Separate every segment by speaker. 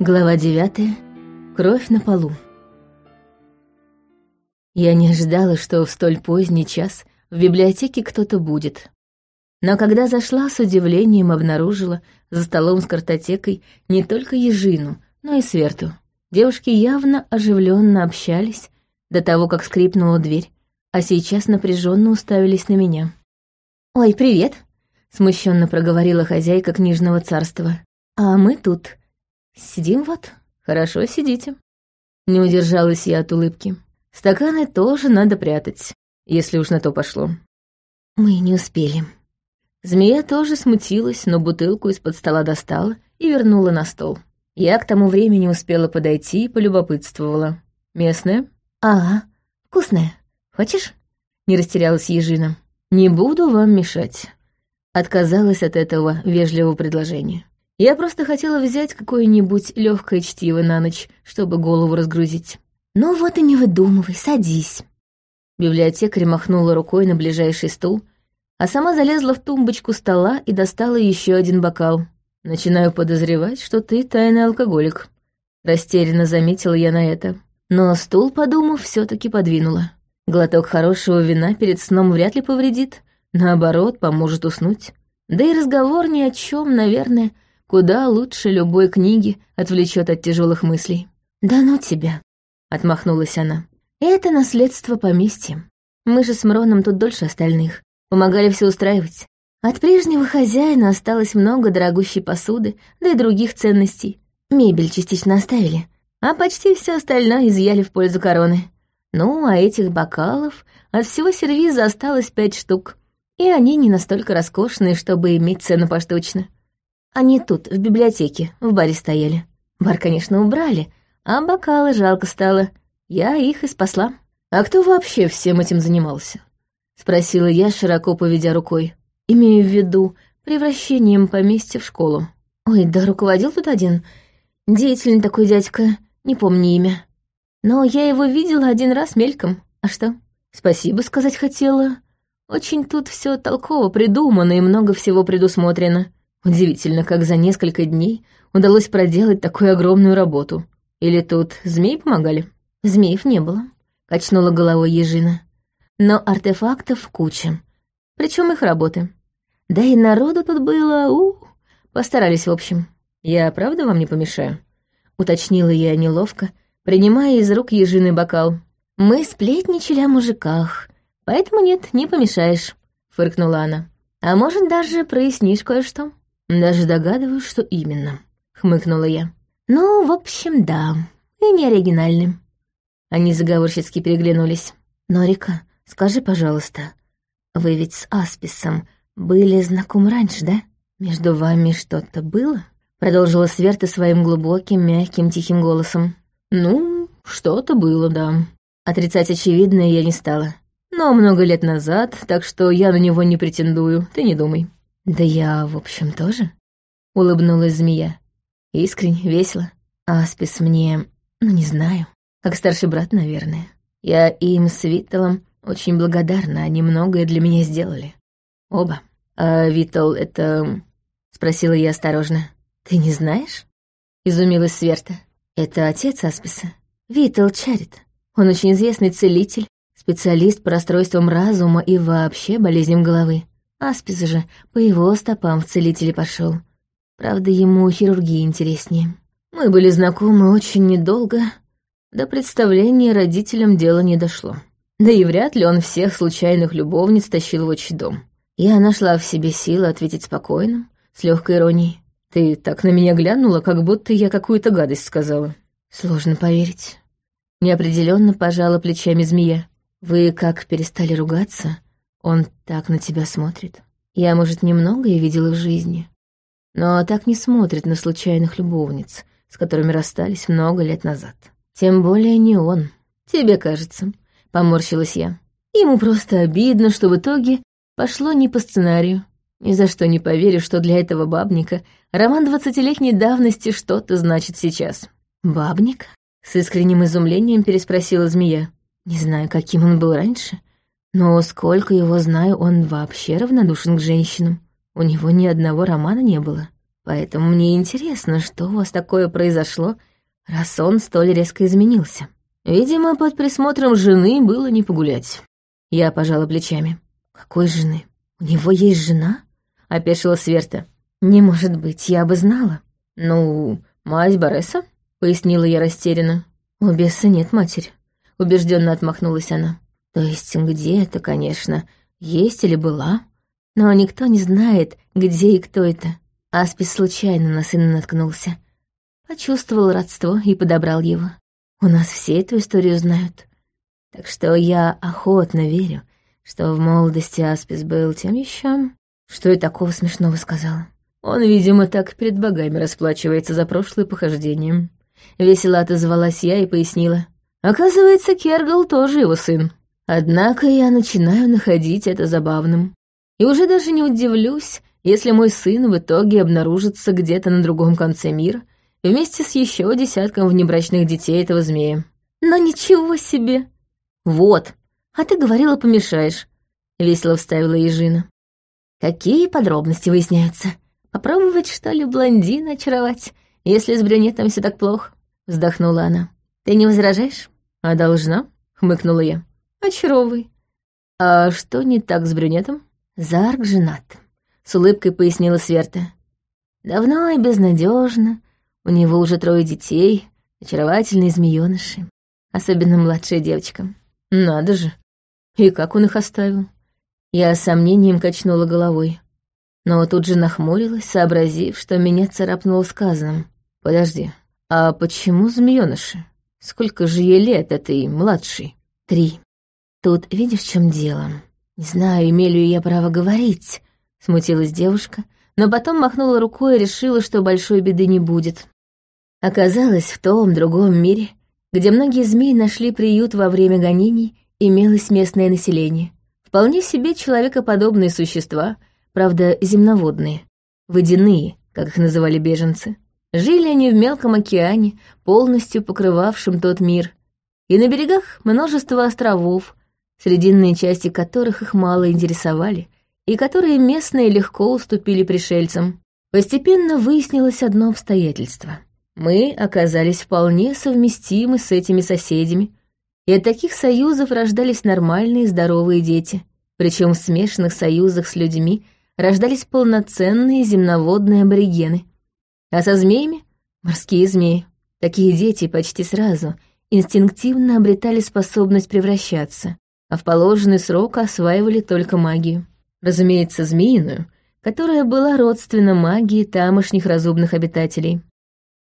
Speaker 1: Глава девятая. Кровь на полу. Я не ожидала, что в столь поздний час в библиотеке кто-то будет. Но когда зашла, с удивлением обнаружила за столом с картотекой не только Ежину, но и Сверту. Девушки явно оживленно общались до того, как скрипнула дверь, а сейчас напряженно уставились на меня. «Ой, привет!» — смущенно проговорила хозяйка книжного царства. «А мы тут Сидим вот. Хорошо сидите. Не удержалась я от улыбки. Стаканы тоже надо прятать, если уж на то пошло. Мы не успели. Змея тоже смутилась, но бутылку из-под стола достала и вернула на стол. Я к тому времени успела подойти и полюбопытствовала. «Местная?» «Ага, вкусная. Хочешь?» Не растерялась Ежина. «Не буду вам мешать». Отказалась от этого вежливого предложения. Я просто хотела взять какое-нибудь легкое чтиво на ночь, чтобы голову разгрузить. Ну вот и не выдумывай, садись. Библиотекарь махнула рукой на ближайший стул, а сама залезла в тумбочку стола и достала еще один бокал. Начинаю подозревать, что ты тайный алкоголик. Растерянно заметила я на это. Но стул, подумав, все таки подвинула. Глоток хорошего вина перед сном вряд ли повредит, наоборот, поможет уснуть. Да и разговор ни о чем, наверное, куда лучше любой книги отвлечет от тяжелых мыслей. «Да ну тебя», — отмахнулась она. «Это наследство поместья. Мы же с Мроном тут дольше остальных. Помогали все устраивать. От прежнего хозяина осталось много дорогущей посуды, да и других ценностей. Мебель частично оставили, а почти все остальное изъяли в пользу короны. Ну, а этих бокалов от всего сервиза осталось пять штук, и они не настолько роскошные, чтобы иметь цену поштучно. Они тут, в библиотеке, в баре стояли. Бар, конечно, убрали, а бокалы жалко стало. Я их и спасла. А кто вообще всем этим занимался? Спросила я, широко поведя рукой. Имею в виду превращением поместья в школу. Ой, да руководил тут один. Деятельный такой дядька, не помню имя. Но я его видела один раз мельком. А что? Спасибо сказать хотела. Очень тут все толково придумано и много всего предусмотрено. Удивительно, как за несколько дней удалось проделать такую огромную работу. Или тут змеи помогали? Змеев не было, качнула головой Ежина. Но артефактов куча. Причем их работы. Да и народу тут было, у, постарались в общем. Я правда вам не помешаю? Уточнила я неловко, принимая из рук Ежины бокал. Мы сплетничали о мужиках, поэтому нет, не помешаешь, фыркнула она. А может, даже прояснишь кое-что. «Даже догадываюсь, что именно», — хмыкнула я. «Ну, в общем, да, и не оригинальным». Они заговорщицки переглянулись. «Норика, скажи, пожалуйста, вы ведь с Асписом были знакомы раньше, да? Между вами что-то было?» Продолжила Сверта своим глубоким, мягким, тихим голосом. «Ну, что-то было, да». Отрицать очевидное я не стала. Но много лет назад, так что я на него не претендую, ты не думай. «Да я, в общем, тоже», — улыбнулась змея. Искренне, весело. Аспис мне, ну, не знаю, как старший брат, наверное. Я им с Виттелом очень благодарна, они многое для меня сделали. Оба. А Виттел — это... Спросила я осторожно. «Ты не знаешь?» — изумилась Сверта. «Это отец Асписа. Виттел Чарит. Он очень известный целитель, специалист по расстройствам разума и вообще болезням головы. Аспис же по его стопам в целители пошел. Правда, ему хирургия интереснее. Мы были знакомы очень недолго. До представления родителям дело не дошло. Да и вряд ли он всех случайных любовниц тащил в отчий дом. Я нашла в себе силы ответить спокойно, с легкой иронией. Ты так на меня глянула, как будто я какую-то гадость сказала. Сложно поверить. Неопределенно пожала плечами змея. Вы как перестали ругаться, он так на тебя смотрит. Я, может, немного и видела в жизни, но так не смотрит на случайных любовниц, с которыми расстались много лет назад. Тем более не он. Тебе кажется, поморщилась я. Ему просто обидно, что в итоге пошло не по сценарию. Ни за что не поверю, что для этого бабника роман двадцатилетней давности что-то значит сейчас. «Бабник?» — с искренним изумлением переспросила змея. «Не знаю, каким он был раньше, но сколько его знаю, он вообще равнодушен к женщинам. У него ни одного романа не было. Поэтому мне интересно, что у вас такое произошло, раз он столь резко изменился. Видимо, под присмотром жены было не погулять. Я пожала плечами. Какой жены? У него есть жена? Опешила Сверта. Не может быть, я бы знала. Ну, мать Бореса, пояснила я растерянно. У беса нет матери. Убежденно отмахнулась она. То есть где это, конечно, есть или была, но никто не знает, где и кто это. Аспис случайно на сына наткнулся. Почувствовал родство и подобрал его. У нас все эту историю знают. Так что я охотно верю, что в молодости Аспис был тем еще. Что и такого смешного сказала. Он, видимо, так перед богами расплачивается за прошлое похождение. Весело отозвалась я и пояснила. Оказывается, Кергал тоже его сын. Однако я начинаю находить это забавным. И уже даже не удивлюсь, если мой сын в итоге обнаружится где-то на другом конце мира вместе с еще десятком внебрачных детей этого змея. Но ничего себе! Вот, а ты говорила, помешаешь, — весело вставила Ежина. Какие подробности выясняются? Попробовать, что ли, блондина очаровать, если с брюнетом все так плохо? Вздохнула она. Ты не возражаешь? А должна? Хмыкнула я. Очаровывай. А что не так с брюнетом? Зарк женат, с улыбкой пояснила Сверта. Давно и безнадежно. У него уже трое детей, очаровательные змеёныши. Особенно младшая девочка. Надо же. И как он их оставил? Я с сомнением качнула головой. Но тут же нахмурилась, сообразив, что меня царапнуло сказанным. Подожди, а почему змеёныши? Сколько же ей лет этой младшей? Три. Тут видишь, в чем дело? Не знаю, имею ли я право говорить, смутилась девушка, но потом махнула рукой и решила, что большой беды не будет. Оказалось, в том другом мире, где многие змеи нашли приют во время гонений, имелось местное население. Вполне себе человекоподобные существа, правда, земноводные, водяные, как их называли беженцы. Жили они в мелком океане, полностью покрывавшем тот мир, и на берегах множество островов, срединные части которых их мало интересовали, и которые местные легко уступили пришельцам. Постепенно выяснилось одно обстоятельство. Мы оказались вполне совместимы с этими соседями, и от таких союзов рождались нормальные здоровые дети. Причем в смешанных союзах с людьми рождались полноценные земноводные аборигены. А со змеями — морские змеи. Такие дети почти сразу инстинктивно обретали способность превращаться, а в положенный срок осваивали только магию. Разумеется, змеиную, которая была родственна магии тамошних разумных обитателей.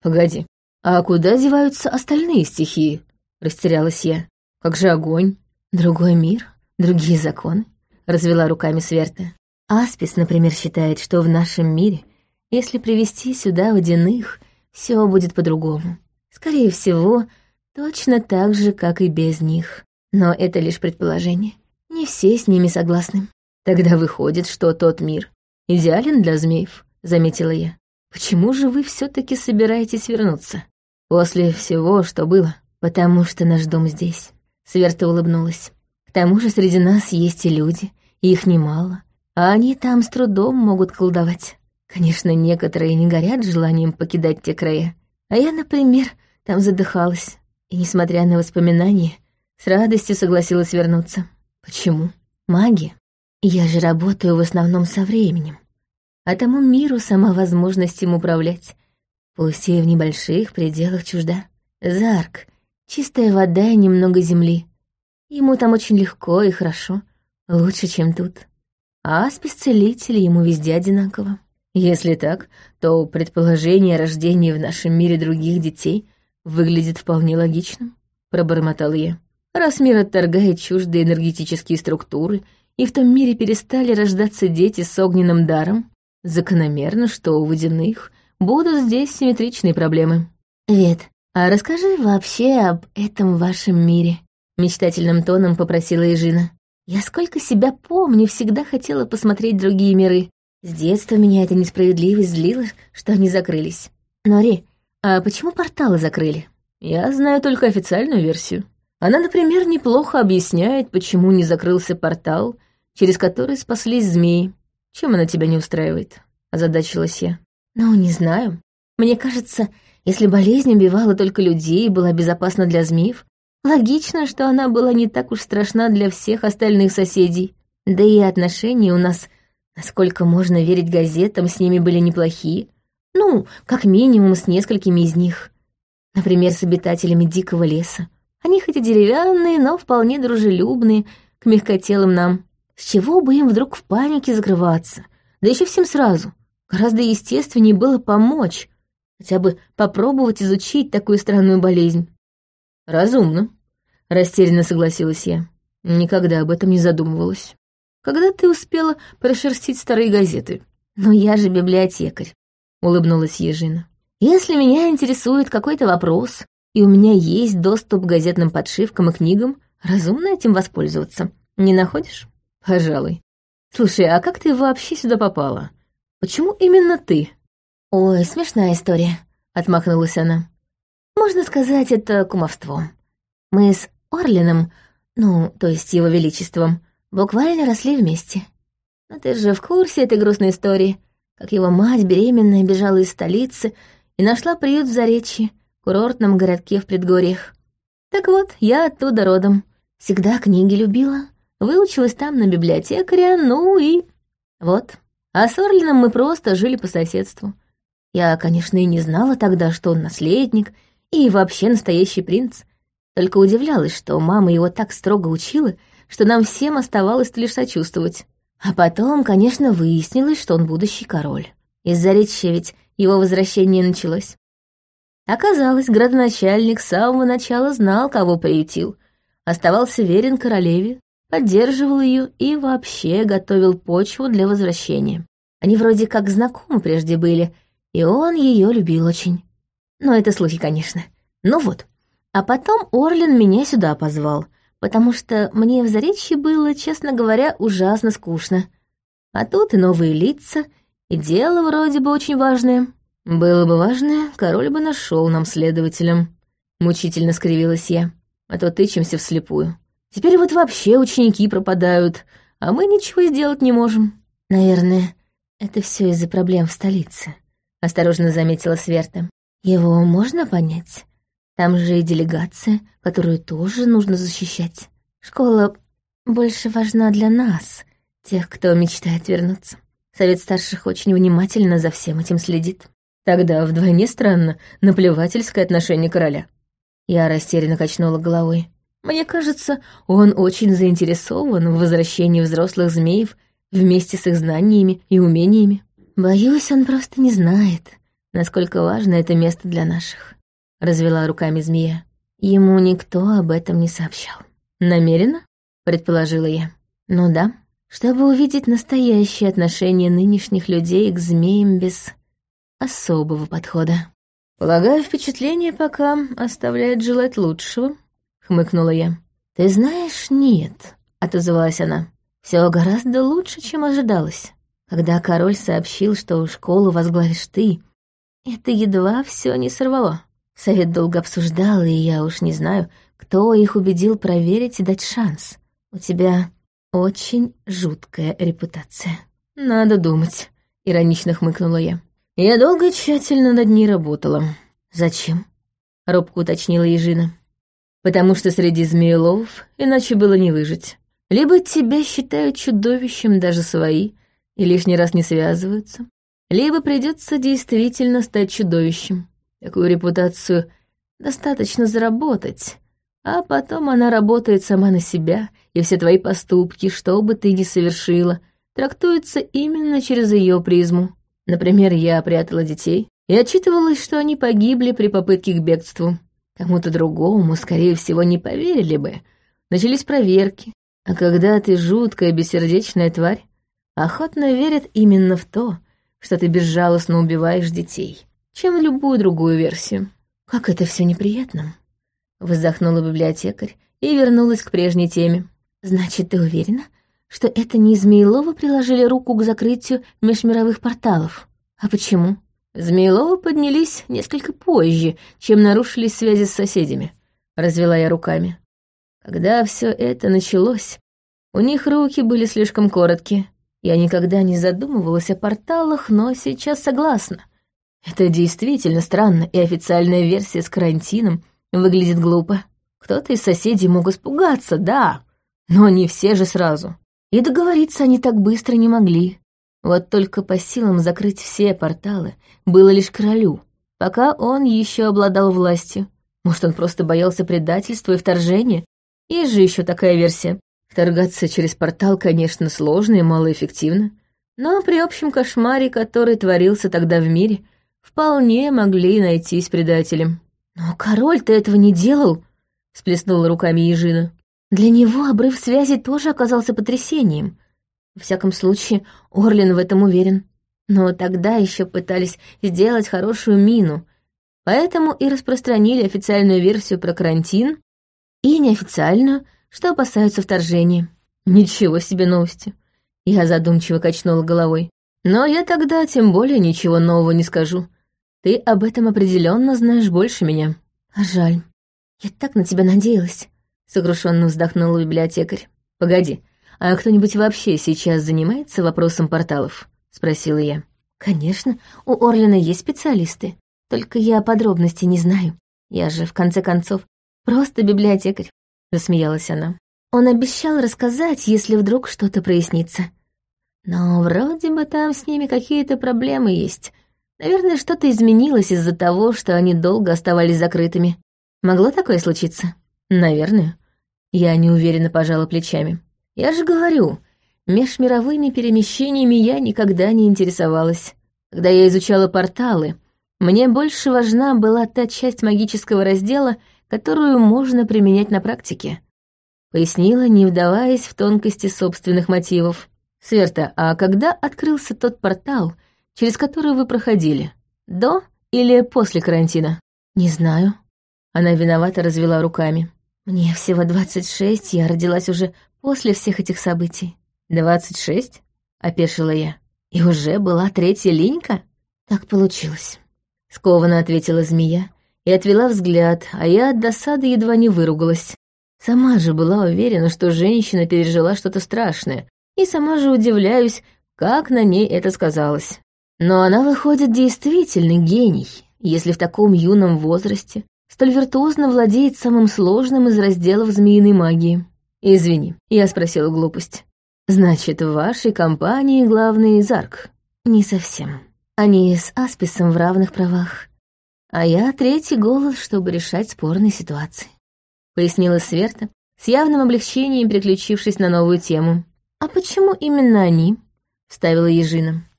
Speaker 1: «Погоди, а куда деваются остальные стихии?» — растерялась я. «Как же огонь? Другой мир? Другие законы?» — развела руками Сверта. «Аспис, например, считает, что в нашем мире, если привести сюда водяных, все будет по-другому. Скорее всего, точно так же, как и без них. Но это лишь предположение. Не все с ними согласны. Тогда выходит, что тот мир идеален для змеев, заметила я. Почему же вы все таки собираетесь вернуться? После всего, что было. Потому что наш дом здесь. Сверта улыбнулась. К тому же среди нас есть и люди, и их немало. А они там с трудом могут колдовать. Конечно, некоторые не горят желанием покидать те края. А я, например, там задыхалась. И, несмотря на воспоминания, с радостью согласилась вернуться. Почему? Маги. Я же работаю в основном со временем. А тому миру сама возможность им управлять. Пусть и в небольших пределах чужда. Зарк. Чистая вода и немного земли. Ему там очень легко и хорошо. Лучше, чем тут. А спеццелители ему везде одинаково. Если так, то предположение о рождении в нашем мире других детей выглядит вполне логичным, пробормотал я. Раз мир отторгает чуждые энергетические структуры, и в том мире перестали рождаться дети с огненным даром, закономерно, что у водяных будут здесь симметричные проблемы. «Вет, а расскажи вообще об этом вашем мире», — мечтательным тоном попросила Ежина. «Я сколько себя помню, всегда хотела посмотреть другие миры. С детства меня эта несправедливость злила, что они закрылись. Нори, а почему порталы закрыли?» «Я знаю только официальную версию», она, например, неплохо объясняет, почему не закрылся портал, через который спаслись змеи. Чем она тебя не устраивает? Озадачилась я. Ну, не знаю. Мне кажется, если болезнь убивала только людей и была безопасна для змеев, логично, что она была не так уж страшна для всех остальных соседей. Да и отношения у нас, насколько можно верить газетам, с ними были неплохие. Ну, как минимум с несколькими из них. Например, с обитателями дикого леса. Они хоть и деревянные, но вполне дружелюбные к мягкотелым нам. С чего бы им вдруг в панике закрываться? Да еще всем сразу. Гораздо естественнее было помочь, хотя бы попробовать изучить такую странную болезнь. «Разумно», — растерянно согласилась я. Никогда об этом не задумывалась. Когда ты успела прошерстить старые газеты? Но я же библиотекарь, улыбнулась Ежина. Если меня интересует какой-то вопрос, и у меня есть доступ к газетным подшивкам и книгам, разумно этим воспользоваться. Не находишь? Пожалуй. Слушай, а как ты вообще сюда попала? Почему именно ты? Ой, смешная история, отмахнулась она. Можно сказать, это кумовство. Мы с Орлином, ну, то есть его величеством, буквально росли вместе. Но ты же в курсе этой грустной истории, как его мать беременная бежала из столицы и нашла приют в Заречье, курортном городке в предгорьях. Так вот, я оттуда родом. Всегда книги любила. Выучилась там на библиотекаря, ну и... Вот. А с Орлином мы просто жили по соседству. Я, конечно, и не знала тогда, что он наследник и вообще настоящий принц. Только удивлялась, что мама его так строго учила, что нам всем оставалось лишь сочувствовать. А потом, конечно, выяснилось, что он будущий король. Из-за речи ведь его возвращение началось. Оказалось, градоначальник с самого начала знал, кого приютил, оставался верен королеве, поддерживал ее и вообще готовил почву для возвращения. Они вроде как знакомы прежде были, и он ее любил очень. Но это слухи, конечно. Ну вот. А потом Орлин меня сюда позвал, потому что мне в Заречье было, честно говоря, ужасно скучно. А тут и новые лица, и дело вроде бы очень важное. Было бы важное, король бы нашел нам следователям. Мучительно скривилась я, а то тычемся вслепую. Теперь вот вообще ученики пропадают, а мы ничего сделать не можем. Наверное, это все из-за проблем в столице, осторожно заметила Сверта. Его можно понять? Там же и делегация, которую тоже нужно защищать. Школа больше важна для нас, тех, кто мечтает вернуться. Совет старших очень внимательно за всем этим следит. Тогда вдвойне странно наплевательское отношение короля. Я растерянно качнула головой. Мне кажется, он очень заинтересован в возвращении взрослых змеев вместе с их знаниями и умениями. Боюсь, он просто не знает, насколько важно это место для наших. Развела руками змея. Ему никто об этом не сообщал. Намеренно? Предположила я. Ну да, чтобы увидеть настоящее отношение нынешних людей к змеям без особого подхода. «Полагаю, впечатление пока оставляет желать лучшего», — хмыкнула я. «Ты знаешь, нет», — отозвалась она. Все гораздо лучше, чем ожидалось. Когда король сообщил, что школу возглавишь ты, это едва все не сорвало. Совет долго обсуждал, и я уж не знаю, кто их убедил проверить и дать шанс. У тебя очень жуткая репутация. Надо думать, иронично хмыкнула я. Я долго тщательно над ней работала. Зачем? Робко уточнила Ежина. Потому что среди змееловов иначе было не выжить. Либо тебя считают чудовищем даже свои и лишний раз не связываются, либо придется действительно стать чудовищем. Такую репутацию достаточно заработать, а потом она работает сама на себя, и все твои поступки, что бы ты ни совершила, трактуются именно через ее призму. Например, я прятала детей и отчитывалась, что они погибли при попытке к бегству. Кому-то другому, скорее всего, не поверили бы. Начались проверки. А когда ты жуткая бессердечная тварь, охотно верят именно в то, что ты безжалостно убиваешь детей, чем любую другую версию. Как это все неприятно. Вздохнула библиотекарь и вернулась к прежней теме. Значит, ты уверена, что это не Змеилова приложили руку к закрытию межмировых порталов. А почему? Змеилова поднялись несколько позже, чем нарушились связи с соседями. Развела я руками. Когда все это началось, у них руки были слишком короткие. Я никогда не задумывалась о порталах, но сейчас согласна. Это действительно странно, и официальная версия с карантином выглядит глупо. Кто-то из соседей мог испугаться, да, но не все же сразу. И договориться они так быстро не могли. Вот только по силам закрыть все порталы было лишь королю, пока он еще обладал властью. Может, он просто боялся предательства и вторжения? Есть же еще такая версия. Вторгаться через портал, конечно, сложно и малоэффективно, но при общем кошмаре, который творился тогда в мире, вполне могли найтись предатели. «Но король-то этого не делал», — сплеснула руками Ежина. «Для него обрыв связи тоже оказался потрясением. Во всяком случае, Орлин в этом уверен. Но тогда еще пытались сделать хорошую мину, поэтому и распространили официальную версию про карантин и неофициальную, что опасаются вторжения. Ничего себе новости. Я задумчиво качнула головой. Но я тогда тем более ничего нового не скажу. Ты об этом определенно знаешь больше меня. Жаль. Я так на тебя надеялась. Сокрушенно вздохнула библиотекарь. Погоди, а кто-нибудь вообще сейчас занимается вопросом порталов? Спросила я. Конечно, у Орлина есть специалисты. Только я подробностей не знаю. Я же, в конце концов, просто библиотекарь. Засмеялась она. Он обещал рассказать, если вдруг что-то прояснится. Но вроде бы там с ними какие-то проблемы есть. Наверное, что-то изменилось из-за того, что они долго оставались закрытыми. Могло такое случиться? Наверное. Я неуверенно пожала плечами. Я же говорю, межмировыми перемещениями я никогда не интересовалась. Когда я изучала порталы, мне больше важна была та часть магического раздела, которую можно применять на практике пояснила, не вдаваясь в тонкости собственных мотивов. «Сверта, а когда открылся тот портал, через который вы проходили? До или после карантина?» «Не знаю». Она виновато развела руками. «Мне всего двадцать шесть, я родилась уже после всех этих событий». «Двадцать шесть?» — опешила я. «И уже была третья линька?» «Так получилось», — скованно ответила змея и отвела взгляд, а я от досады едва не выругалась. Сама же была уверена, что женщина пережила что-то страшное, и сама же удивляюсь, как на ней это сказалось. Но она, выходит, действительно гений, если в таком юном возрасте столь виртуозно владеет самым сложным из разделов змеиной магии. «Извини, я спросила глупость. Значит, в вашей компании главный Зарк?» «Не совсем. Они с Асписом в равных правах. А я третий голос, чтобы решать спорные ситуации». — пояснила Сверта, с явным облегчением переключившись на новую тему. «А почему именно они?» — вставила Ежина.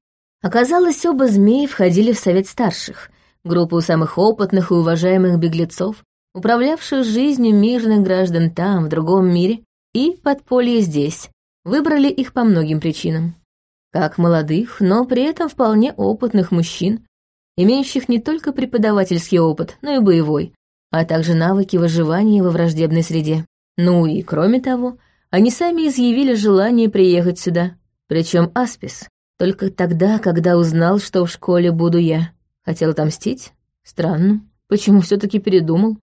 Speaker 1: Оказалось, оба змеи входили в совет старших, группу самых опытных и уважаемых беглецов, управлявших жизнью мирных граждан там, в другом мире, и подполье здесь. Выбрали их по многим причинам. Как молодых, но при этом вполне опытных мужчин, имеющих не только преподавательский опыт, но и боевой, а также навыки выживания во враждебной среде. Ну и, кроме того, они сами изъявили желание приехать сюда. Причем Аспис. Только тогда, когда узнал, что в школе буду я. Хотел отомстить? Странно. Почему все таки передумал?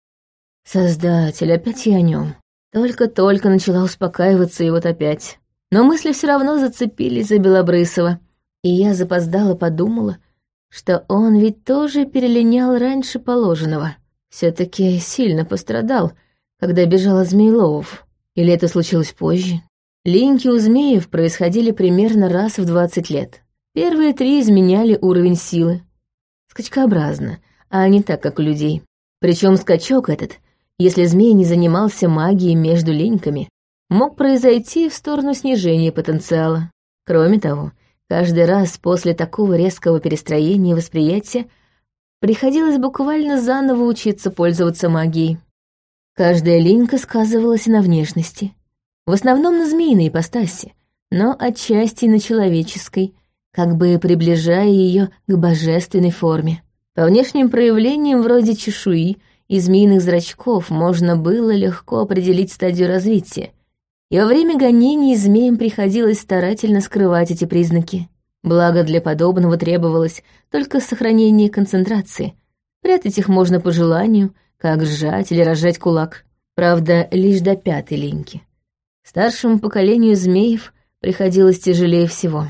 Speaker 1: Создатель, опять я о нем. Только-только начала успокаиваться, и вот опять. Но мысли все равно зацепились за Белобрысова. И я запоздала подумала, что он ведь тоже перелинял раньше положенного все таки сильно пострадал, когда бежал от Змееловов. Или это случилось позже? Линьки у змеев происходили примерно раз в двадцать лет. Первые три изменяли уровень силы. Скачкообразно, а не так, как у людей. Причем скачок этот, если змей не занимался магией между линьками, мог произойти в сторону снижения потенциала. Кроме того, каждый раз после такого резкого перестроения восприятия Приходилось буквально заново учиться пользоваться магией. Каждая линька сказывалась на внешности. В основном на змеиной ипостаси, но отчасти на человеческой, как бы приближая ее к божественной форме. По внешним проявлениям вроде чешуи и змеиных зрачков можно было легко определить стадию развития, и во время гонений змеям приходилось старательно скрывать эти признаки. Благо для подобного требовалось только сохранение концентрации. Прятать их можно по желанию, как сжать или разжать кулак. Правда, лишь до пятой линьки. Старшему поколению змеев приходилось тяжелее всего.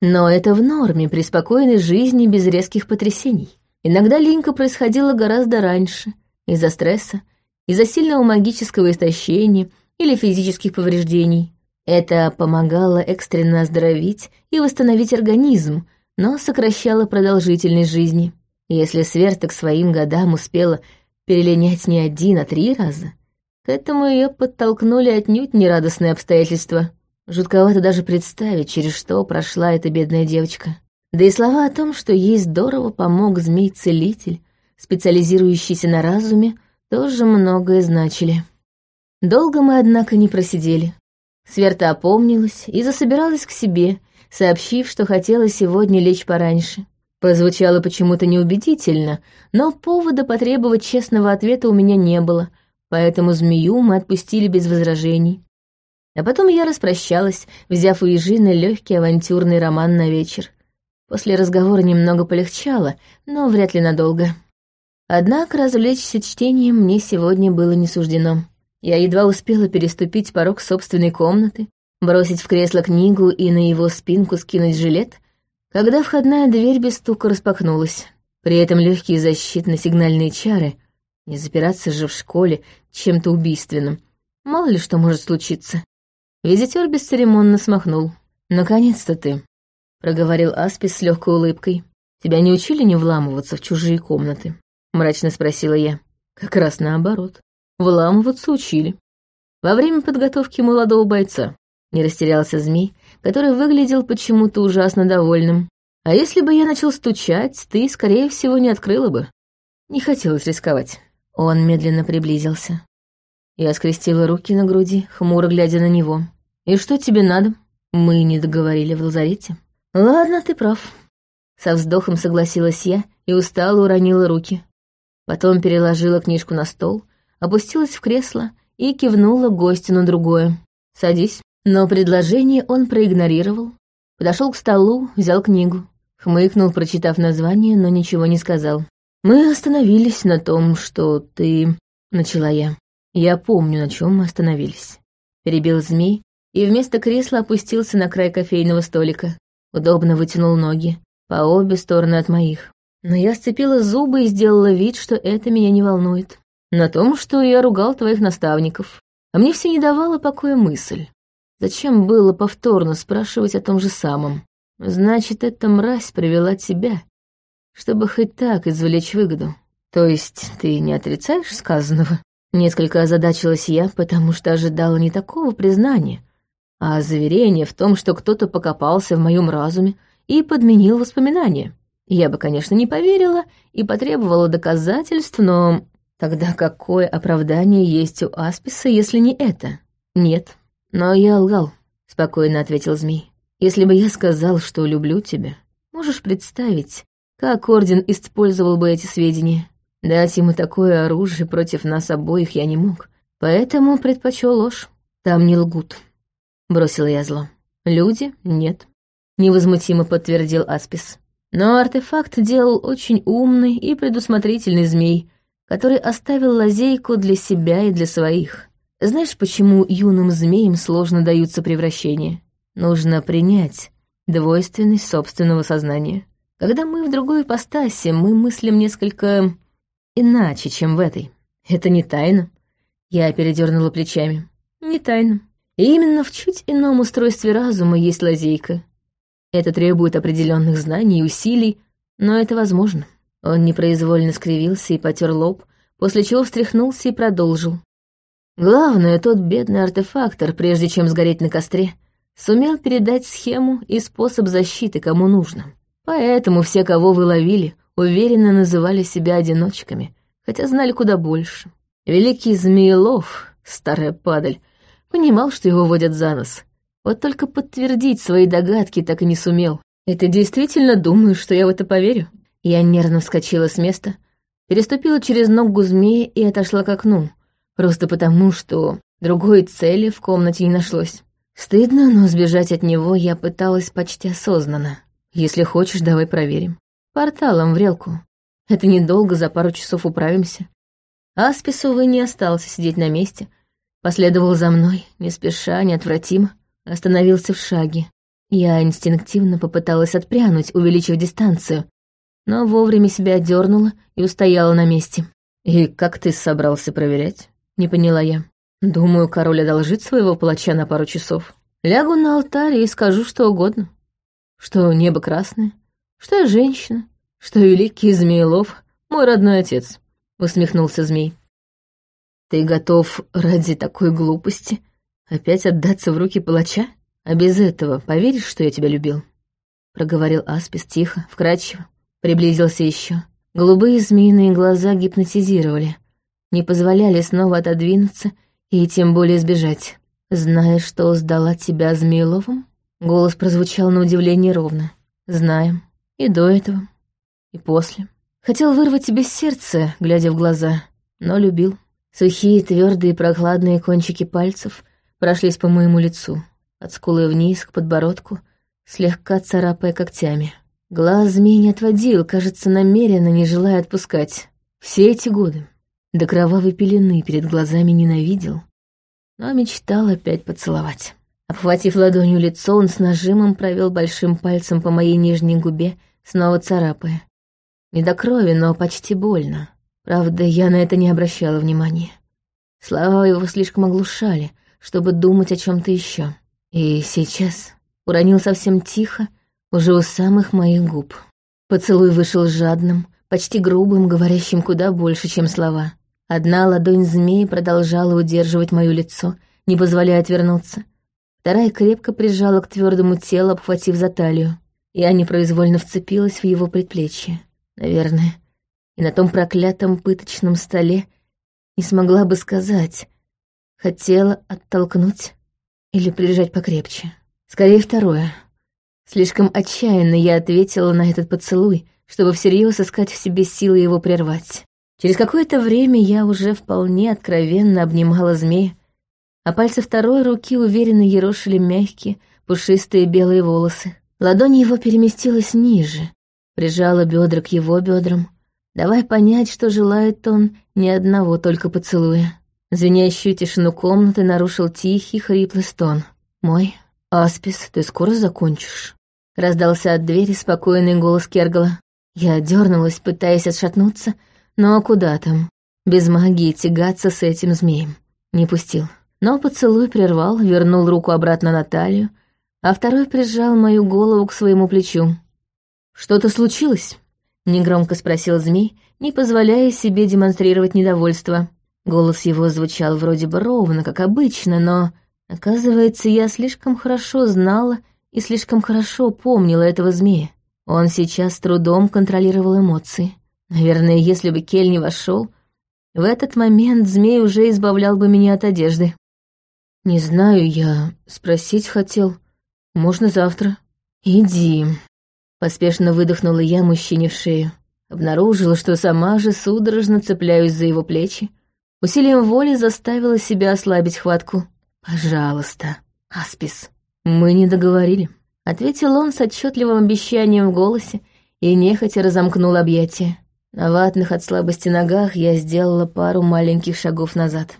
Speaker 1: Но это в норме при спокойной жизни без резких потрясений. Иногда линька происходила гораздо раньше, из-за стресса, из-за сильного магического истощения или физических повреждений. Это помогало экстренно оздоровить и восстановить организм, но сокращало продолжительность жизни. Если Сверта своим годам успела перелинять не один, а три раза, к этому ее подтолкнули отнюдь нерадостные обстоятельства. Жутковато даже представить, через что прошла эта бедная девочка. Да и слова о том, что ей здорово помог змей-целитель, специализирующийся на разуме, тоже многое значили. Долго мы, однако, не просидели. Сверта опомнилась и засобиралась к себе, сообщив, что хотела сегодня лечь пораньше. Прозвучало почему-то неубедительно, но повода потребовать честного ответа у меня не было, поэтому змею мы отпустили без возражений. А потом я распрощалась, взяв у Ежины легкий авантюрный роман на вечер. После разговора немного полегчало, но вряд ли надолго. Однако развлечься чтением мне сегодня было не суждено. Я едва успела переступить порог собственной комнаты, бросить в кресло книгу и на его спинку скинуть жилет, когда входная дверь без стука распахнулась. При этом легкие защитно-сигнальные чары, не запираться же в школе чем-то убийственным, мало ли что может случиться. Визитер бесцеремонно смахнул. «Наконец-то ты», — проговорил Аспис с легкой улыбкой. «Тебя не учили не вламываться в чужие комнаты?» — мрачно спросила я. «Как раз наоборот. Вламываться учили. Во время подготовки молодого бойца не растерялся змей, который выглядел почему-то ужасно довольным. А если бы я начал стучать, ты, скорее всего, не открыла бы. Не хотелось рисковать. Он медленно приблизился. Я скрестила руки на груди, хмуро глядя на него. «И что тебе надо? Мы не договорили в лазарете». «Ладно, ты прав». Со вздохом согласилась я и устало уронила руки. Потом переложила книжку на стол, опустилась в кресло и кивнула гостю на другое. «Садись». Но предложение он проигнорировал. Подошел к столу, взял книгу. Хмыкнул, прочитав название, но ничего не сказал. «Мы остановились на том, что ты...» — начала я. «Я помню, на чем мы остановились». Перебил змей и вместо кресла опустился на край кофейного столика. Удобно вытянул ноги, по обе стороны от моих. Но я сцепила зубы и сделала вид, что это меня не волнует на том, что я ругал твоих наставников. А мне все не давала покоя мысль. Зачем было повторно спрашивать о том же самом? Значит, эта мразь привела тебя, чтобы хоть так извлечь выгоду. То есть ты не отрицаешь сказанного? Несколько озадачилась я, потому что ожидала не такого признания, а заверения в том, что кто-то покопался в моем разуме и подменил воспоминания. Я бы, конечно, не поверила и потребовала доказательств, но Тогда какое оправдание есть у Асписа, если не это? Нет. Но я лгал, спокойно ответил змей. Если бы я сказал, что люблю тебя, можешь представить, как Орден использовал бы эти сведения. Дать ему такое оружие против нас обоих я не мог, поэтому предпочел ложь. Там не лгут. Бросила я зло. Люди — нет. Невозмутимо подтвердил Аспис. Но артефакт делал очень умный и предусмотрительный змей, который оставил лазейку для себя и для своих. Знаешь, почему юным змеям сложно даются превращения? Нужно принять двойственность собственного сознания. Когда мы в другой ипостаси, мы мыслим несколько иначе, чем в этой. Это не тайна. Я передернула плечами. Не тайна. И именно в чуть ином устройстве разума есть лазейка. Это требует определенных знаний и усилий, но это возможно. Он непроизвольно скривился и потер лоб, после чего встряхнулся и продолжил. Главное, тот бедный артефактор, прежде чем сгореть на костре, сумел передать схему и способ защиты кому нужно. Поэтому все, кого вы ловили, уверенно называли себя одиночками, хотя знали куда больше. Великий Змеелов, старая падаль, понимал, что его водят за нос. Вот только подтвердить свои догадки так и не сумел. И ты действительно думаешь, что я в это поверю? Я нервно вскочила с места, переступила через ногу змея и отошла к окну, просто потому, что другой цели в комнате не нашлось. Стыдно, но сбежать от него я пыталась почти осознанно. Если хочешь, давай проверим. Порталом в релку. Это недолго, за пару часов управимся. Аспис, увы, не остался сидеть на месте. Последовал за мной, не спеша, неотвратимо. Остановился в шаге. Я инстинктивно попыталась отпрянуть, увеличив дистанцию, но вовремя себя дернула и устояла на месте. «И как ты собрался проверять?» — не поняла я. «Думаю, король одолжит своего палача на пару часов. Лягу на алтарь и скажу что угодно. Что небо красное, что я женщина, что великий Змеелов — мой родной отец», — усмехнулся змей. «Ты готов ради такой глупости опять отдаться в руки палача? А без этого поверишь, что я тебя любил?» Проговорил Аспис тихо, вкрадчиво, приблизился еще. Голубые змеиные глаза гипнотизировали, не позволяли снова отодвинуться и тем более сбежать. «Знаешь, что сдала тебя Змеиловым?» Голос прозвучал на удивление ровно. «Знаем. И до этого, и после. Хотел вырвать тебе сердце, глядя в глаза, но любил. Сухие, твердые, прохладные кончики пальцев прошлись по моему лицу, от скулы вниз к подбородку, слегка царапая когтями. Глаз змей не отводил, кажется, намеренно не желая отпускать. Все эти годы. До кровавой пелены перед глазами ненавидел, но мечтал опять поцеловать. Обхватив ладонью лицо, он с нажимом провел большим пальцем по моей нижней губе, снова царапая. Не до крови, но почти больно. Правда, я на это не обращала внимания. Слова его слишком оглушали, чтобы думать о чем то еще. И сейчас уронил совсем тихо, уже у самых моих губ. Поцелуй вышел жадным, почти грубым, говорящим куда больше, чем слова. Одна ладонь змеи продолжала удерживать мое лицо, не позволяя отвернуться. Вторая крепко прижала к твердому телу, обхватив за талию. Я непроизвольно вцепилась в его предплечье. Наверное, и на том проклятом пыточном столе не смогла бы сказать. Хотела оттолкнуть или прижать покрепче. Скорее второе. Слишком отчаянно я ответила на этот поцелуй, чтобы всерьез искать в себе силы его прервать. Через какое-то время я уже вполне откровенно обнимала змея, а пальцы второй руки уверенно ерошили мягкие, пушистые белые волосы. Ладонь его переместилась ниже, прижала бедра к его бедрам, давая понять, что желает он ни одного только поцелуя. Звенящую тишину комнаты нарушил тихий, хриплый стон. «Мой, Аспис, ты скоро закончишь?» Раздался от двери спокойный голос Кергала. Я дернулась, пытаясь отшатнуться, но куда там? Без магии тягаться с этим змеем. Не пустил. Но поцелуй прервал, вернул руку обратно на талию, а второй прижал мою голову к своему плечу. «Что-то случилось?» — негромко спросил змей, не позволяя себе демонстрировать недовольство. Голос его звучал вроде бы ровно, как обычно, но, оказывается, я слишком хорошо знала и слишком хорошо помнила этого змея. Он сейчас с трудом контролировал эмоции. Наверное, если бы Кель не вошел, в этот момент змей уже избавлял бы меня от одежды. «Не знаю, я спросить хотел. Можно завтра?» «Иди», — поспешно выдохнула я мужчине в шею. Обнаружила, что сама же судорожно цепляюсь за его плечи. Усилием воли заставила себя ослабить хватку. «Пожалуйста, Аспис». «Мы не договорили», — ответил он с отчетливым обещанием в голосе и нехотя разомкнул объятия. На ватных от слабости ногах я сделала пару маленьких шагов назад.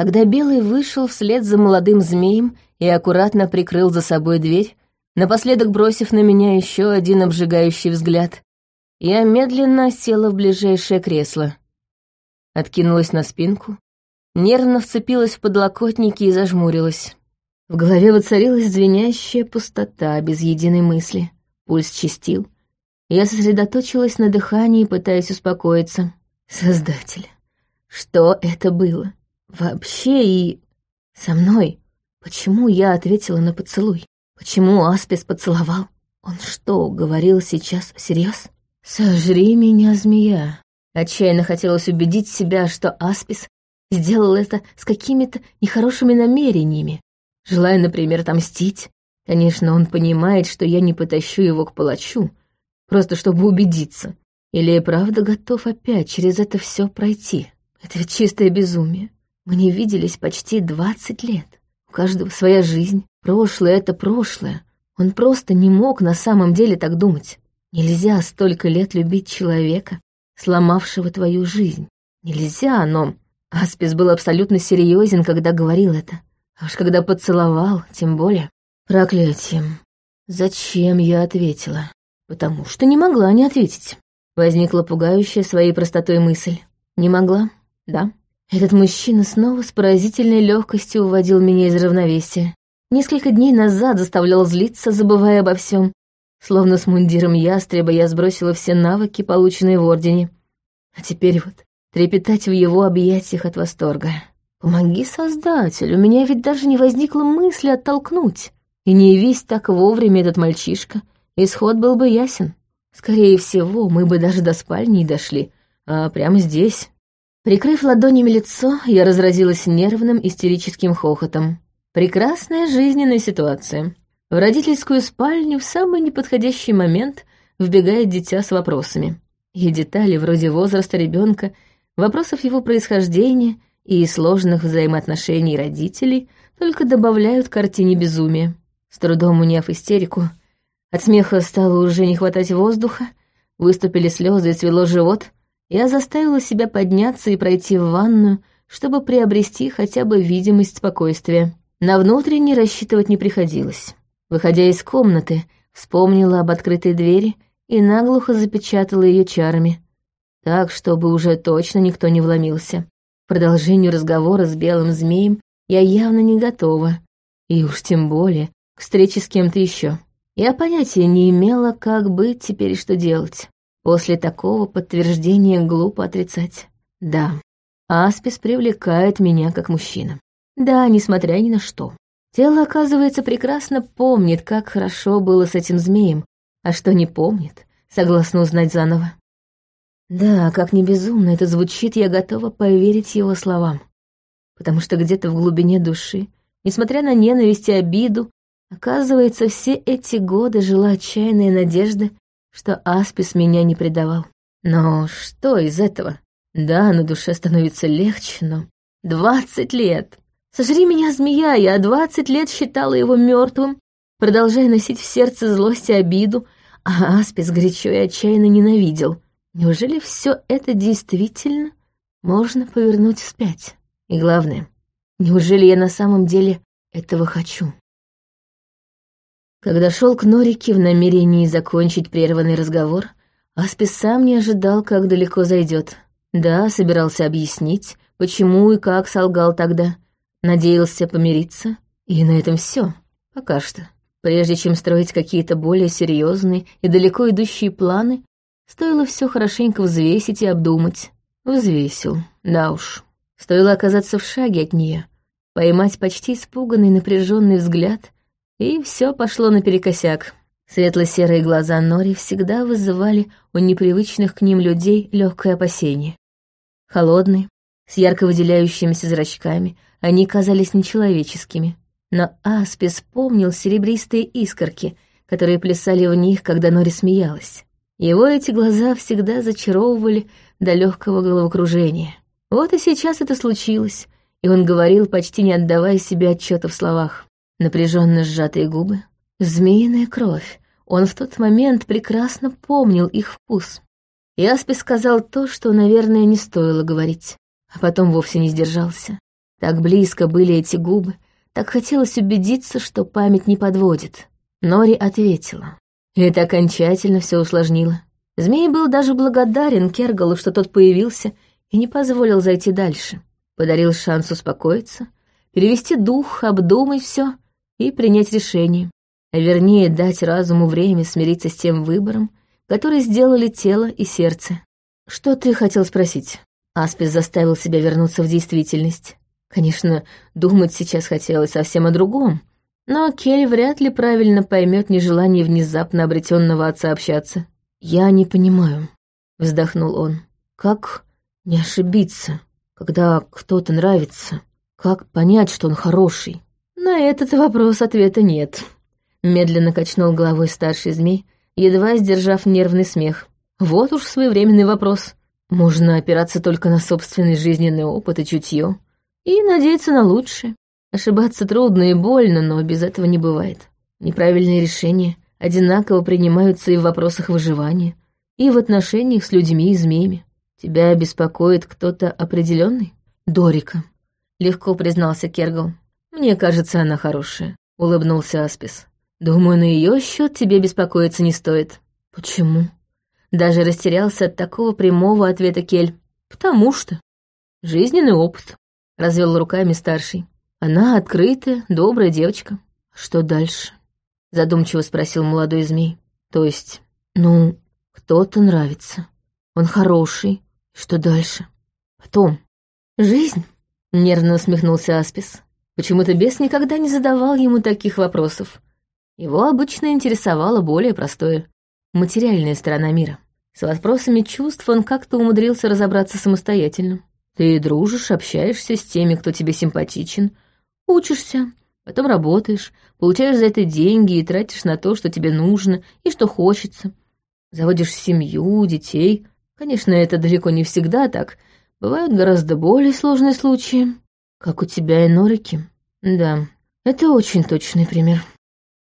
Speaker 1: Когда Белый вышел вслед за молодым змеем и аккуратно прикрыл за собой дверь, напоследок бросив на меня еще один обжигающий взгляд, я медленно села в ближайшее кресло. Откинулась на спинку, нервно вцепилась в подлокотники и зажмурилась. В голове воцарилась звенящая пустота без единой мысли. Пульс чистил. Я сосредоточилась на дыхании, пытаясь успокоиться. Создатель, что это было? Вообще и... со мной. Почему я ответила на поцелуй? Почему Аспис поцеловал? Он что, говорил сейчас всерьез? «Сожри меня, змея!» Отчаянно хотелось убедить себя, что Аспис сделал это с какими-то нехорошими намерениями, желая, например, отомстить. Конечно, он понимает, что я не потащу его к палачу, просто чтобы убедиться. Или и правда готов опять через это все пройти. Это ведь чистое безумие. Мы не виделись почти двадцать лет. У каждого своя жизнь. Прошлое — это прошлое. Он просто не мог на самом деле так думать. Нельзя столько лет любить человека, сломавшего твою жизнь. Нельзя, но... Аспис был абсолютно серьезен, когда говорил это. А уж когда поцеловал, тем более. Проклятием. Зачем я ответила? Потому что не могла не ответить. Возникла пугающая своей простотой мысль. Не могла, да. Этот мужчина снова с поразительной легкостью уводил меня из равновесия. Несколько дней назад заставлял злиться, забывая обо всем. Словно с мундиром ястреба я сбросила все навыки, полученные в Ордене. А теперь вот трепетать в его объятиях от восторга. Помоги, Создатель, у меня ведь даже не возникло мысли оттолкнуть. И не явись так вовремя этот мальчишка, исход был бы ясен. Скорее всего, мы бы даже до спальни не дошли, а прямо здесь. Прикрыв ладонями лицо, я разразилась нервным истерическим хохотом. Прекрасная жизненная ситуация. В родительскую спальню в самый неподходящий момент вбегает дитя с вопросами. И детали вроде возраста ребенка, вопросов его происхождения и сложных взаимоотношений родителей только добавляют картине безумия. С трудом уняв истерику, от смеха стало уже не хватать воздуха, выступили слезы и свело живот. Я заставила себя подняться и пройти в ванную, чтобы приобрести хотя бы видимость спокойствия. На внутренний рассчитывать не приходилось. Выходя из комнаты, вспомнила об открытой двери и наглухо запечатала ее чарами, так, чтобы уже точно никто не вломился. К продолжению разговора с белым змеем я явно не готова, и уж тем более к встрече с кем-то еще. Я понятия не имела, как быть теперь и что делать. После такого подтверждения глупо отрицать. Да, Аспис привлекает меня как мужчина. Да, несмотря ни на что. Тело, оказывается, прекрасно помнит, как хорошо было с этим змеем, а что не помнит, согласно узнать заново. Да, как не безумно это звучит, я готова поверить его словам. Потому что где-то в глубине души, несмотря на ненависть и обиду, Оказывается, все эти годы жила отчаянная надежда, что Аспис меня не предавал. Но что из этого? Да, на душе становится легче, но... Двадцать лет! Сожри меня, змея, я двадцать лет считала его мертвым, продолжая носить в сердце злость и обиду, а Аспис горячо и отчаянно ненавидел. Неужели все это действительно можно повернуть вспять? И главное, неужели я на самом деле этого хочу? Когда шел к Норике в намерении закончить прерванный разговор, Аспис сам не ожидал, как далеко зайдет. Да, собирался объяснить, почему и как солгал тогда. Надеялся помириться. И на этом все. Пока что. Прежде чем строить какие-то более серьезные и далеко идущие планы, стоило все хорошенько взвесить и обдумать. Взвесил, да уж. Стоило оказаться в шаге от нее, поймать почти испуганный напряженный взгляд — и все пошло наперекосяк. Светло-серые глаза Нори всегда вызывали у непривычных к ним людей легкое опасение. Холодные, с ярко выделяющимися зрачками, они казались нечеловеческими. Но Аспис помнил серебристые искорки, которые плясали в них, когда Нори смеялась. Его эти глаза всегда зачаровывали до легкого головокружения. Вот и сейчас это случилось, и он говорил, почти не отдавая себе отчета в словах напряженно сжатые губы, змеиная кровь. Он в тот момент прекрасно помнил их вкус. Яспи сказал то, что, наверное, не стоило говорить, а потом вовсе не сдержался. Так близко были эти губы, так хотелось убедиться, что память не подводит. Нори ответила. Это окончательно все усложнило. Змей был даже благодарен Кергалу, что тот появился и не позволил зайти дальше. Подарил шанс успокоиться, перевести дух, обдумать все и принять решение, а вернее дать разуму время смириться с тем выбором, который сделали тело и сердце. «Что ты хотел спросить?» Аспис заставил себя вернуться в действительность. Конечно, думать сейчас хотелось совсем о другом, но Келли вряд ли правильно поймет нежелание внезапно обретенного отца общаться. «Я не понимаю», — вздохнул он. «Как не ошибиться, когда кто-то нравится? Как понять, что он хороший?» На этот вопрос ответа нет. Медленно качнул головой старший змей, едва сдержав нервный смех. Вот уж своевременный вопрос. Можно опираться только на собственный жизненный опыт и чутье. И надеяться на лучшее. Ошибаться трудно и больно, но без этого не бывает. Неправильные решения одинаково принимаются и в вопросах выживания, и в отношениях с людьми и змеями. Тебя беспокоит кто-то определенный? Дорика. Легко признался Кергал. «Мне кажется, она хорошая», — улыбнулся Аспис. Думаю, на ее счет тебе беспокоиться не стоит. Почему? Даже растерялся от такого прямого ответа Кель. Потому что. Жизненный опыт. Развел руками старший. Она открытая, добрая девочка. Что дальше? Задумчиво спросил молодой змей. То есть, ну, кто-то нравится. Он хороший. Что дальше? Потом. Жизнь. Нервно усмехнулся Аспис. Почему-то бес никогда не задавал ему таких вопросов. Его обычно интересовала более простое — материальная сторона мира. С вопросами чувств он как-то умудрился разобраться самостоятельно. Ты дружишь, общаешься с теми, кто тебе симпатичен, учишься, потом работаешь, получаешь за это деньги и тратишь на то, что тебе нужно и что хочется. Заводишь семью, детей. Конечно, это далеко не всегда так. Бывают гораздо более сложные случаи, как у тебя и Норики. Да, это очень точный пример.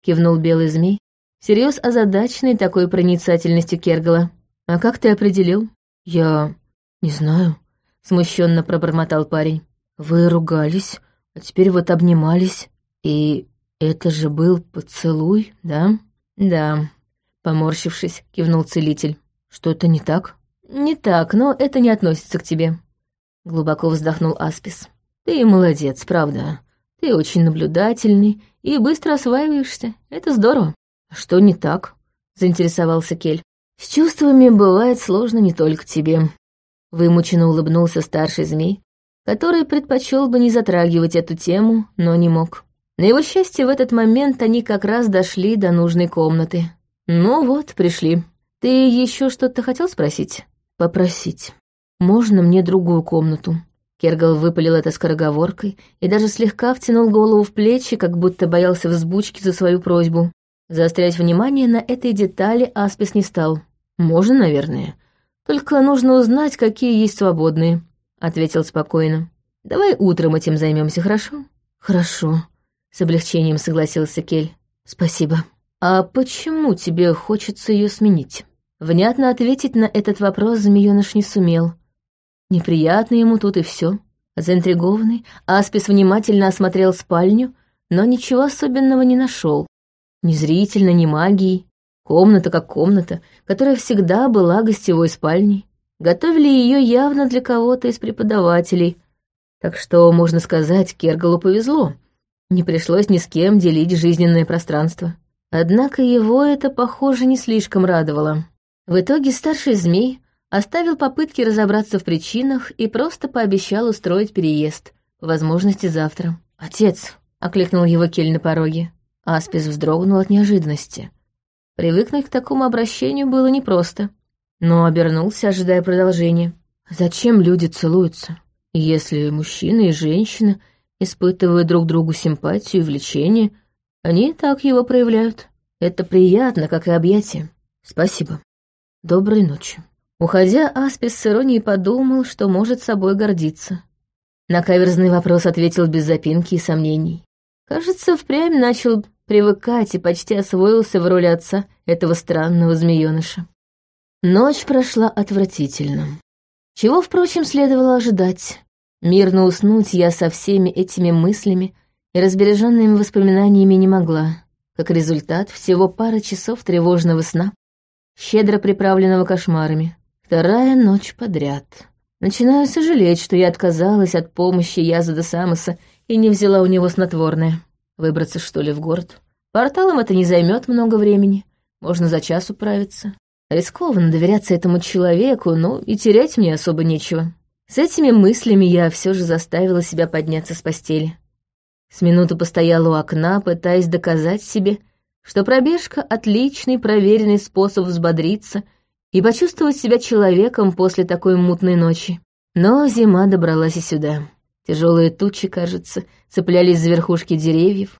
Speaker 1: Кивнул белый змей, всерьез озадаченный такой проницательностью Кергала. «А как ты определил?» «Я... не знаю», — смущенно пробормотал парень. «Вы ругались, а теперь вот обнимались. И это же был поцелуй, да?» «Да», — поморщившись, кивнул целитель. «Что-то не так?» «Не так, но это не относится к тебе», — глубоко вздохнул Аспис. «Ты молодец, правда. Ты очень наблюдательный и быстро осваиваешься. Это здорово». «А «Что не так?» — заинтересовался Кель. С чувствами бывает сложно не только тебе. Вымученно улыбнулся старший змей, который предпочел бы не затрагивать эту тему, но не мог. На его счастье, в этот момент они как раз дошли до нужной комнаты. Ну вот, пришли. Ты еще что-то хотел спросить? Попросить. Можно мне другую комнату? Кергал выпалил это скороговоркой и даже слегка втянул голову в плечи, как будто боялся взбучки за свою просьбу. Заострять внимание на этой детали Аспис не стал. «Можно, наверное. Только нужно узнать, какие есть свободные», — ответил спокойно. «Давай утром этим займемся, хорошо?» «Хорошо», — с облегчением согласился Кель. «Спасибо». «А почему тебе хочется ее сменить?» Внятно ответить на этот вопрос змеёныш не сумел. Неприятно ему тут и все. Заинтригованный, Аспис внимательно осмотрел спальню, но ничего особенного не нашел. Ни зрительно, ни магией. Комната как комната, которая всегда была гостевой спальней. Готовили ее явно для кого-то из преподавателей. Так что, можно сказать, Кергалу повезло. Не пришлось ни с кем делить жизненное пространство. Однако его это, похоже, не слишком радовало. В итоге старший змей оставил попытки разобраться в причинах и просто пообещал устроить переезд, по возможности завтра. «Отец!» — окликнул его Кель на пороге. Аспис вздрогнул от неожиданности. Привыкнуть к такому обращению было непросто, но обернулся, ожидая продолжения. Зачем люди целуются? Если мужчина и женщина испытывают друг другу симпатию и влечение, они так его проявляют. Это приятно, как и объятие. Спасибо. Доброй ночи. Уходя, Аспис с иронией подумал, что может собой гордиться. На каверзный вопрос ответил без запинки и сомнений. Кажется, впрямь начал привыкать и почти освоился в роли отца этого странного змеёныша. Ночь прошла отвратительно. Чего, впрочем, следовало ожидать. Мирно уснуть я со всеми этими мыслями и разбереженными воспоминаниями не могла. Как результат, всего пара часов тревожного сна, щедро приправленного кошмарами. Вторая ночь подряд. Начинаю сожалеть, что я отказалась от помощи Язада Самоса и не взяла у него снотворное. Выбраться, что ли, в город? Порталом это не займет много времени. Можно за час управиться. Рискованно доверяться этому человеку, но и терять мне особо нечего. С этими мыслями я все же заставила себя подняться с постели. С минуту постояла у окна, пытаясь доказать себе, что пробежка — отличный проверенный способ взбодриться и почувствовать себя человеком после такой мутной ночи. Но зима добралась и сюда. Тяжелые тучи, кажется, цеплялись за верхушки деревьев.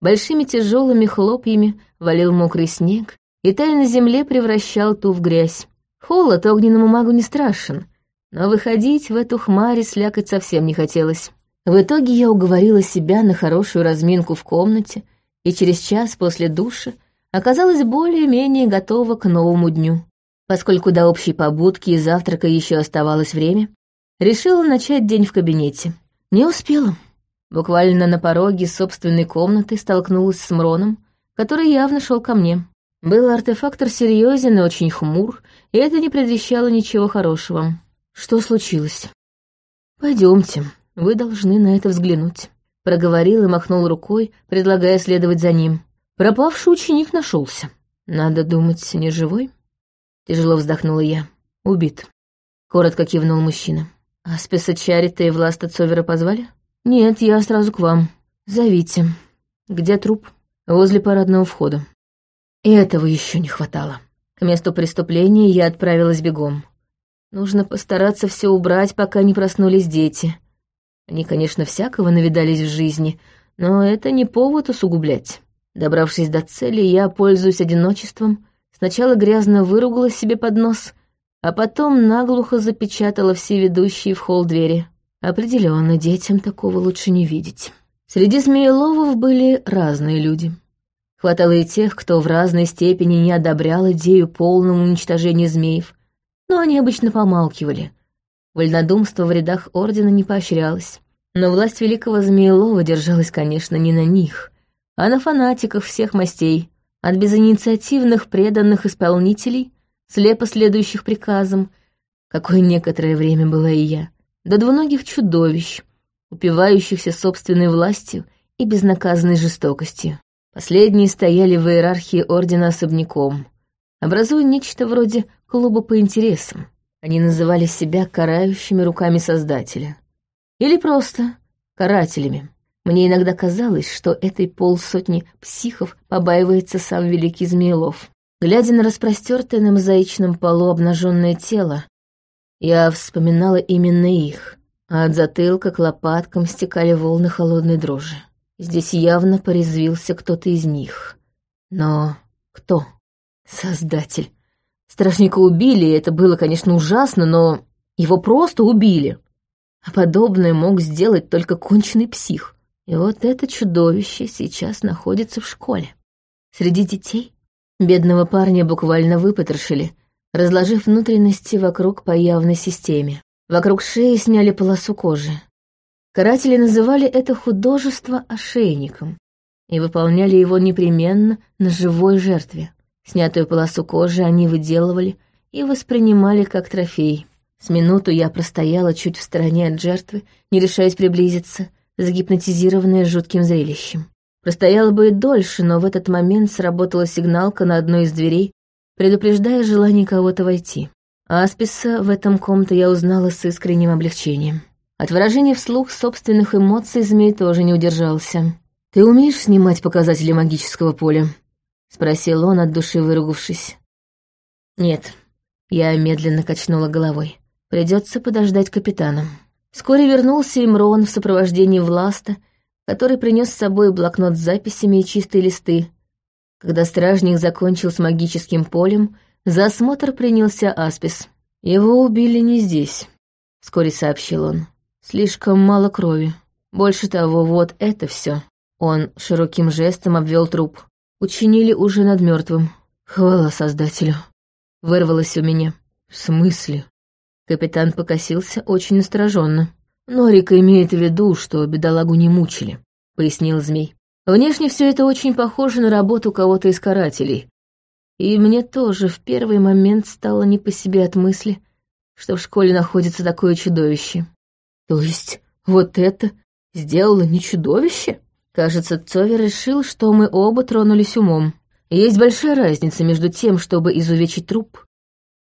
Speaker 1: Большими тяжелыми хлопьями валил мокрый снег и, тая на земле, превращал ту в грязь. Холод огненному магу не страшен, но выходить в эту хмарь слякоть совсем не хотелось. В итоге я уговорила себя на хорошую разминку в комнате и через час после душа оказалась более-менее готова к новому дню. Поскольку до общей побудки и завтрака еще оставалось время, решила начать день в кабинете. Не успела. Буквально на пороге собственной комнаты столкнулась с Мроном, который явно шел ко мне. Был артефактор серьезен и очень хмур, и это не предвещало ничего хорошего. Что случилось? Пойдемте, вы должны на это взглянуть. Проговорил и махнул рукой, предлагая следовать за ним. Пропавший ученик нашелся. Надо думать, не живой? Тяжело вздохнула я. Убит. Коротко кивнул мужчина. А спеса Чарита и Власта Цовера позвали? Нет, я сразу к вам. Зовите. Где труп? Возле парадного входа. И этого еще не хватало. К месту преступления я отправилась бегом. Нужно постараться все убрать, пока не проснулись дети. Они, конечно, всякого навидались в жизни, но это не повод усугублять. Добравшись до цели, я, пользуясь одиночеством, сначала грязно выругала себе под нос, а потом наглухо запечатала все ведущие в холл двери. Определенно, детям такого лучше не видеть. Среди змееловов были разные люди. Хватало и тех, кто в разной степени не одобрял идею полного уничтожения змеев, но они обычно помалкивали. Вольнодумство в рядах Ордена не поощрялось. Но власть великого Змеелова держалась, конечно, не на них, а на фанатиках всех мастей, от безинициативных преданных исполнителей, слепо следующих приказам, какой некоторое время была и я, до двуногих чудовищ, упивающихся собственной властью и безнаказанной жестокостью. Последние стояли в иерархии Ордена особняком, образуя нечто вроде клуба по интересам. Они называли себя карающими руками Создателя. Или просто карателями. Мне иногда казалось, что этой полсотни психов побаивается сам великий Змеелов. Глядя на распростертое на мозаичном полу обнаженное тело, я вспоминала именно их, а от затылка к лопаткам стекали волны холодной дрожи. Здесь явно порезвился кто-то из них. Но кто? Создатель. Стражника убили, и это было, конечно, ужасно, но его просто убили. А подобное мог сделать только конченый псих. И вот это чудовище сейчас находится в школе. Среди детей бедного парня буквально выпотрошили, разложив внутренности вокруг по явной системе. Вокруг шеи сняли полосу кожи. Каратели называли это художество ошейником и выполняли его непременно на живой жертве. Снятую полосу кожи они выделывали и воспринимали как трофей. С минуту я простояла чуть в стороне от жертвы, не решаясь приблизиться, загипнотизированная жутким зрелищем. Простояла бы и дольше, но в этот момент сработала сигналка на одной из дверей, предупреждая желание кого-то войти. Асписа в этом ком-то я узнала с искренним облегчением. От выражения вслух собственных эмоций змей тоже не удержался. «Ты умеешь снимать показатели магического поля?» — спросил он, от души выругавшись. «Нет». Я медленно качнула головой. Придется подождать капитана. Вскоре вернулся Имрон в сопровождении Власта, который принес с собой блокнот с записями и чистые листы. Когда стражник закончил с магическим полем, за осмотр принялся Аспис. «Его убили не здесь», — вскоре сообщил он. «Слишком мало крови. Больше того, вот это все. Он широким жестом обвел труп. Учинили уже над мертвым. Хвала Создателю. Вырвалось у меня. В смысле? Капитан покосился очень настороженно. Норика имеет в виду, что бедолагу не мучили, пояснил змей. Внешне все это очень похоже на работу кого-то из карателей, и мне тоже в первый момент стало не по себе от мысли, что в школе находится такое чудовище. То есть вот это сделало не чудовище? Кажется, Цови решил, что мы оба тронулись умом. Есть большая разница между тем, чтобы изувечить труп,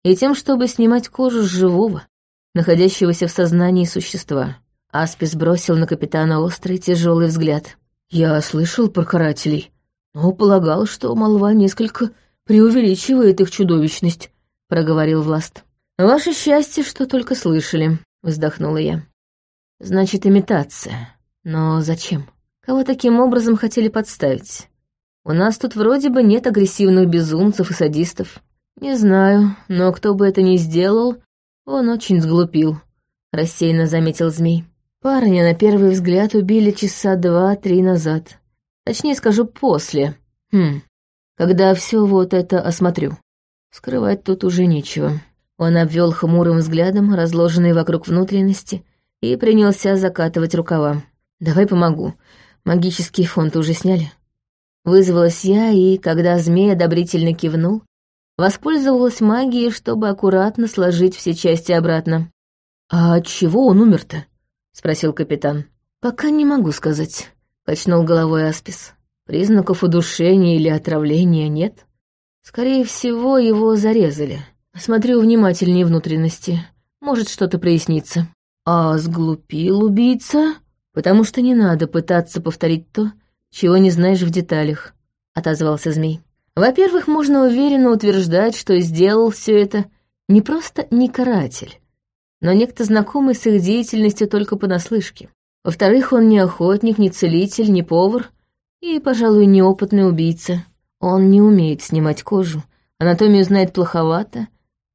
Speaker 1: и тем, чтобы снимать кожу с живого, находящегося в сознании существа. Аспис бросил на капитана острый тяжелый взгляд. «Я слышал про карателей, но полагал, что молва несколько преувеличивает их чудовищность», — проговорил Власт. «Ваше счастье, что только слышали», — вздохнула я. «Значит, имитация. Но зачем? Кого таким образом хотели подставить? У нас тут вроде бы нет агрессивных безумцев и садистов. Не знаю, но кто бы это ни сделал, он очень сглупил», — рассеянно заметил змей. «Парня на первый взгляд убили часа два-три назад. Точнее скажу, после. Хм, когда все вот это осмотрю. Скрывать тут уже нечего. Он обвел хмурым взглядом разложенные вокруг внутренности и принялся закатывать рукава. «Давай помогу. Магический фонд уже сняли?» Вызвалась я, и, когда змей одобрительно кивнул, воспользовалась магией, чтобы аккуратно сложить все части обратно.
Speaker 2: «А от чего он умер-то?» — спросил капитан.
Speaker 1: «Пока не могу сказать», — качнул головой Аспис. «Признаков удушения или отравления нет. Скорее всего, его зарезали. Смотрю внимательнее внутренности. Может, что-то прояснится. А сглупил убийца? Потому что не надо пытаться повторить то, чего не знаешь в деталях», — отозвался змей. «Во-первых, можно уверенно утверждать, что сделал все это не просто не каратель, но некто знакомый с их деятельностью только понаслышке. Во-вторых, он не охотник, не целитель, не повар и, пожалуй, неопытный убийца. Он не умеет снимать кожу, анатомию знает плоховато,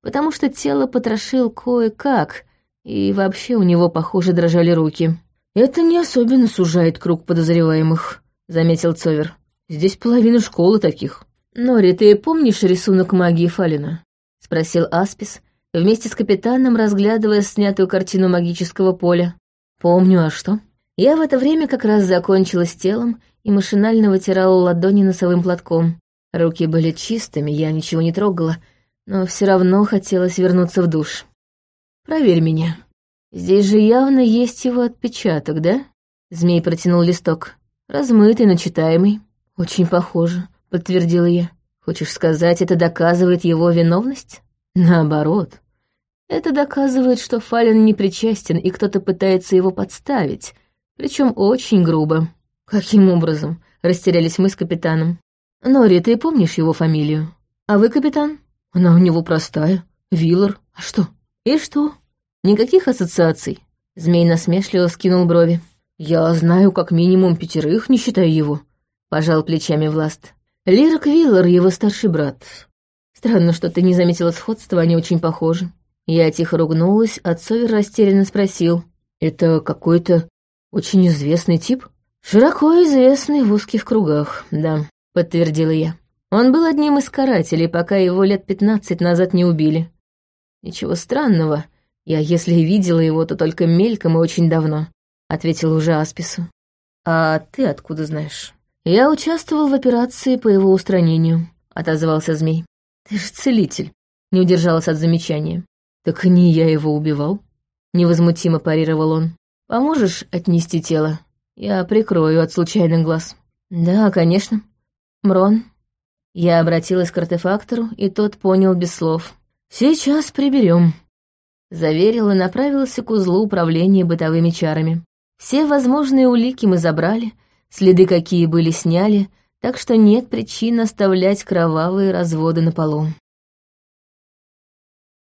Speaker 1: потому что тело потрошил кое-как, и вообще у него, похоже, дрожали руки. «Это не особенно сужает круг подозреваемых», — заметил Цовер. «Здесь половина школы таких». «Нори, ты помнишь рисунок магии Фалина?» — спросил Аспис, вместе с капитаном разглядывая снятую картину магического поля. «Помню, а что?» Я в это время как раз закончила с телом и машинально вытирала ладони носовым платком. Руки были чистыми, я ничего не трогала, но все равно хотелось вернуться в душ. «Проверь меня. Здесь же явно есть его отпечаток, да?» Змей протянул листок. «Размытый, но читаемый. Очень похоже», — подтвердила я. «Хочешь сказать, это доказывает его виновность?» «Наоборот. Это доказывает, что Фален не причастен, и кто-то пытается его подставить, причем очень грубо. Каким образом? Растерялись мы с капитаном. Нори, ты помнишь его фамилию? А вы, капитан? Она у него простая. Виллар. А что? И что? Никаких ассоциаций. Змей насмешливо скинул брови. Я знаю как минимум пятерых, не считая его. Пожал плечами Власт. Лирок Виллар, его старший брат. Странно, что ты не заметила сходства, они очень похожи. Я тихо ругнулась, а Цовер растерянно спросил. «Это какой-то очень известный тип?» «Широко известный в узких кругах, да», — подтвердила я. «Он был одним из карателей, пока его лет пятнадцать назад не убили. Ничего странного, я, если и видела его, то только мельком и очень давно», — ответила уже Аспису. «А ты откуда знаешь?» «Я участвовал в операции по его устранению», — отозвался змей. «Ты же целитель», — не удержалась от замечания. «Так не я его убивал», — невозмутимо парировал он. «Поможешь отнести тело? Я прикрою от случайных глаз». «Да, конечно. Мрон». Я обратилась к артефактору, и тот понял без слов. «Сейчас приберем», — заверил и направился к узлу управления бытовыми чарами. Все возможные улики мы забрали, следы какие были сняли, так что нет причин оставлять кровавые разводы на полу.